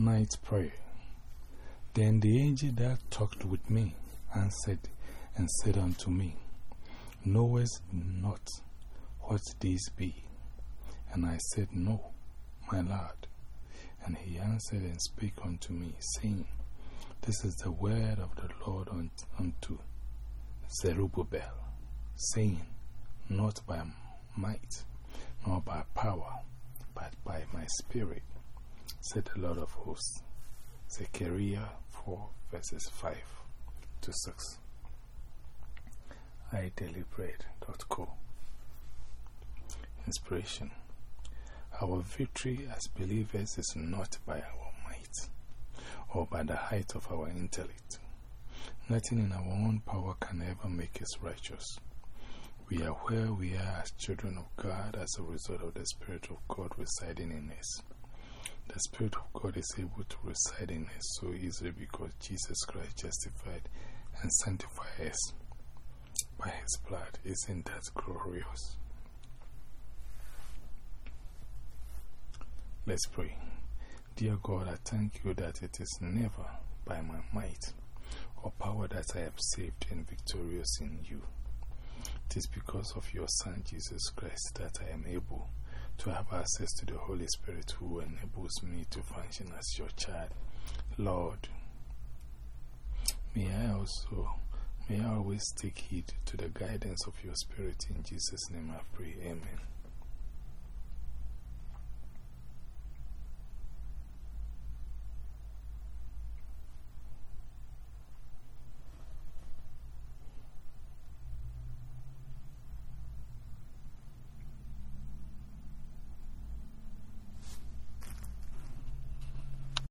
Night prayer. Then the angel that talked with me answered and said unto me, Knowest not what these be? And I said, No, my Lord. And he answered and spake unto me, saying, This is the word of the Lord unto Zerubbabel, saying, Not by might, nor by power, but by my spirit, said the Lord of hosts. Zechariah 4 verses 5 to 6. idailybread.co Inspiration Our victory as believers is not by our might or by the height of our intellect. Nothing in our own power can ever make us righteous. We are where we are as children of God as a result of the Spirit of God residing in us. The Spirit of God is able to reside in us so easily because Jesus Christ justified and sanctified us by His blood. Isn't that glorious? Let's pray. Dear God, I thank you that it is never by my might or power that I am saved and victorious in you. It is because of your Son Jesus Christ that I am able to have access to the Holy Spirit who enables me to function as your child. Lord, may I also, may I always take heed to the guidance of your Spirit. In Jesus' name I pray. Amen.